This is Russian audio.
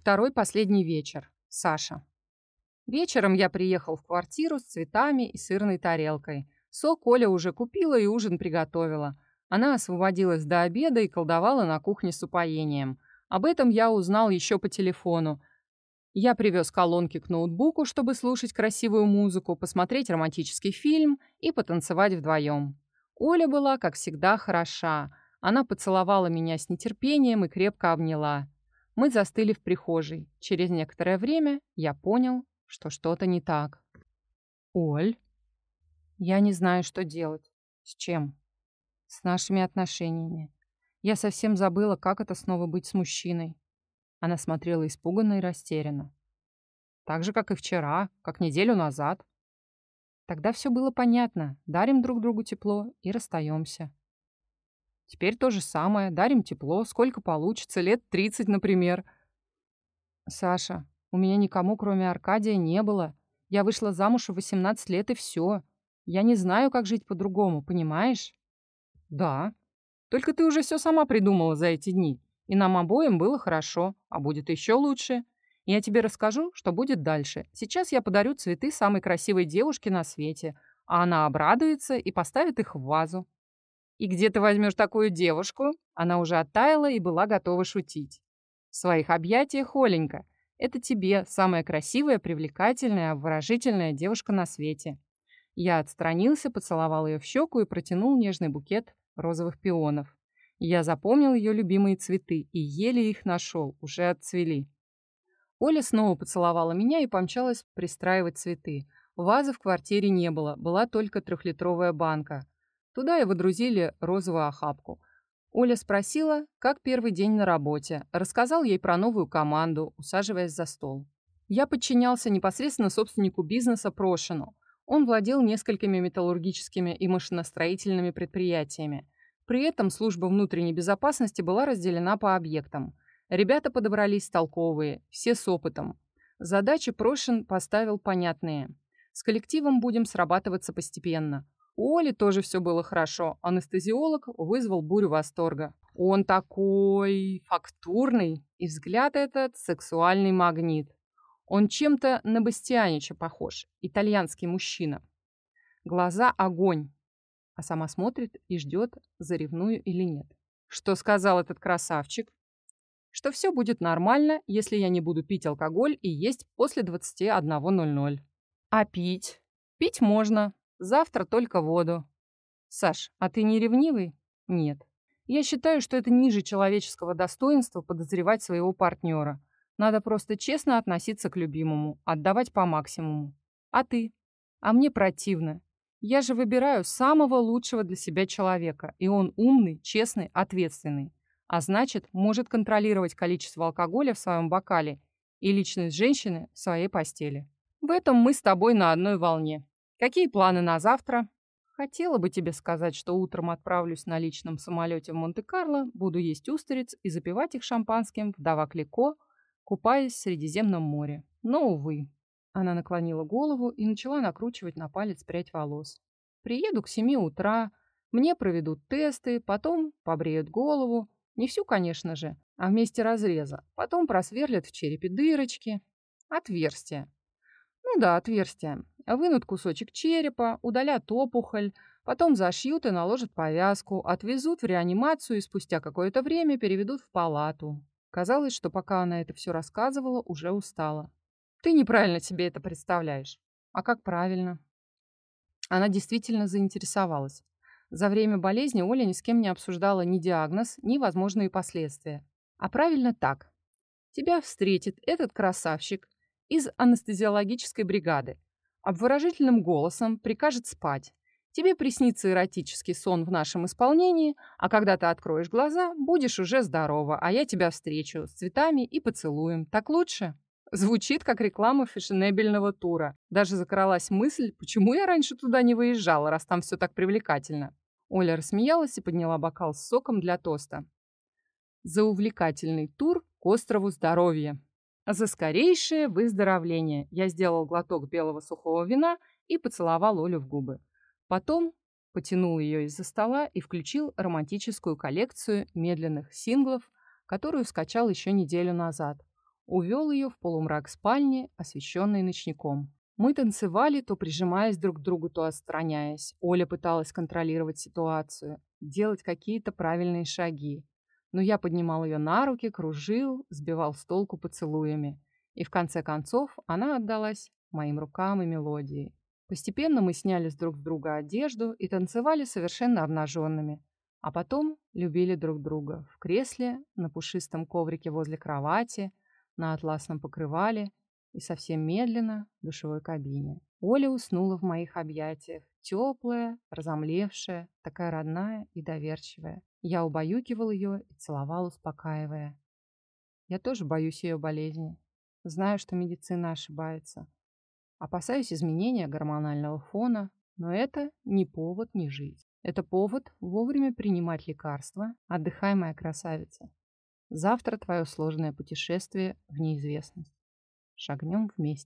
Второй последний вечер. Саша. Вечером я приехал в квартиру с цветами и сырной тарелкой. Сок Оля уже купила и ужин приготовила. Она освободилась до обеда и колдовала на кухне с упоением. Об этом я узнал еще по телефону. Я привез колонки к ноутбуку, чтобы слушать красивую музыку, посмотреть романтический фильм и потанцевать вдвоем. Оля была, как всегда, хороша. Она поцеловала меня с нетерпением и крепко обняла. Мы застыли в прихожей. Через некоторое время я понял, что что-то не так. «Оль?» «Я не знаю, что делать. С чем?» «С нашими отношениями. Я совсем забыла, как это снова быть с мужчиной. Она смотрела испуганно и растерянно. Так же, как и вчера, как неделю назад. Тогда все было понятно. Дарим друг другу тепло и расстаемся. Теперь то же самое. Дарим тепло. Сколько получится? Лет 30, например. Саша, у меня никому, кроме Аркадия, не было. Я вышла замуж в 18 лет и все. Я не знаю, как жить по-другому, понимаешь? Да. Только ты уже все сама придумала за эти дни. И нам обоим было хорошо, а будет еще лучше. Я тебе расскажу, что будет дальше. Сейчас я подарю цветы самой красивой девушке на свете, а она обрадуется и поставит их в вазу. И где ты возьмешь такую девушку? Она уже оттаяла и была готова шутить. В своих объятиях, Оленька, это тебе самая красивая, привлекательная, обворожительная девушка на свете. Я отстранился, поцеловал ее в щеку и протянул нежный букет розовых пионов. Я запомнил ее любимые цветы и еле их нашел, уже отцвели. Оля снова поцеловала меня и помчалась пристраивать цветы. Вазы в квартире не было, была только трехлитровая банка. Туда и выдрузили розовую охапку. Оля спросила, как первый день на работе, рассказал ей про новую команду, усаживаясь за стол. Я подчинялся непосредственно собственнику бизнеса Прошину. Он владел несколькими металлургическими и машиностроительными предприятиями. При этом служба внутренней безопасности была разделена по объектам. Ребята подобрались толковые, все с опытом. Задачи Прошин поставил понятные. С коллективом будем срабатываться постепенно. У Оли тоже все было хорошо. Анестезиолог вызвал бурю восторга. Он такой фактурный, и взгляд этот сексуальный магнит. Он чем-то на Бастианича похож, итальянский мужчина. Глаза огонь, а сама смотрит и ждет, заревную или нет. Что сказал этот красавчик? Что все будет нормально, если я не буду пить алкоголь и есть после 21.00. А пить? Пить можно. Завтра только воду. Саш, а ты не ревнивый? Нет. Я считаю, что это ниже человеческого достоинства подозревать своего партнера. Надо просто честно относиться к любимому, отдавать по максимуму. А ты? А мне противно. Я же выбираю самого лучшего для себя человека, и он умный, честный, ответственный. А значит, может контролировать количество алкоголя в своем бокале и личность женщины в своей постели. В этом мы с тобой на одной волне. Какие планы на завтра? Хотела бы тебе сказать, что утром отправлюсь на личном самолете в Монте-Карло, буду есть устриц и запивать их шампанским вдова Клико, купаясь в Средиземном море. Но, увы. Она наклонила голову и начала накручивать на палец прядь волос. «Приеду к семи утра, мне проведут тесты, потом побреют голову. Не всю, конечно же, а вместе разреза. Потом просверлят в черепе дырочки. Отверстия. Ну да, отверстия. Вынут кусочек черепа, удалят опухоль, потом зашьют и наложат повязку, отвезут в реанимацию и спустя какое-то время переведут в палату. Казалось, что пока она это все рассказывала, уже устала. Ты неправильно себе это представляешь. А как правильно? Она действительно заинтересовалась. За время болезни Оля ни с кем не обсуждала ни диагноз, ни возможные последствия. А правильно так. Тебя встретит этот красавчик из анестезиологической бригады. Обворожительным голосом прикажет спать. Тебе приснится эротический сон в нашем исполнении, а когда ты откроешь глаза, будешь уже здорова, а я тебя встречу с цветами и поцелуем. Так лучше? Звучит как реклама фешенебельного тура. Даже закралась мысль, почему я раньше туда не выезжала, раз там все так привлекательно. Оля рассмеялась и подняла бокал с соком для тоста. За увлекательный тур к острову здоровья. За скорейшее выздоровление. Я сделал глоток белого сухого вина и поцеловал Олю в губы. Потом потянул ее из-за стола и включил романтическую коллекцию медленных синглов, которую скачал еще неделю назад. увел ее в полумрак спальни, освещенной ночником. Мы танцевали, то прижимаясь друг к другу, то отстраняясь. Оля пыталась контролировать ситуацию, делать какие-то правильные шаги. Но я поднимал ее на руки, кружил, сбивал с толку поцелуями. И в конце концов она отдалась моим рукам и мелодии. Постепенно мы сняли с друг друга одежду и танцевали совершенно обнаженными. А потом любили друг друга в кресле, на пушистом коврике возле кровати, на атласном покрывале и совсем медленно в душевой кабине. Оля уснула в моих объятиях, теплая, разомлевшая, такая родная и доверчивая. Я убаюкивал ее и целовал, успокаивая. Я тоже боюсь ее болезни. Знаю, что медицина ошибается. Опасаюсь изменения гормонального фона, но это не повод не жить. Это повод вовремя принимать лекарства. Отдыхай, моя красавица. Завтра твое сложное путешествие в неизвестность. Шагнем вместе.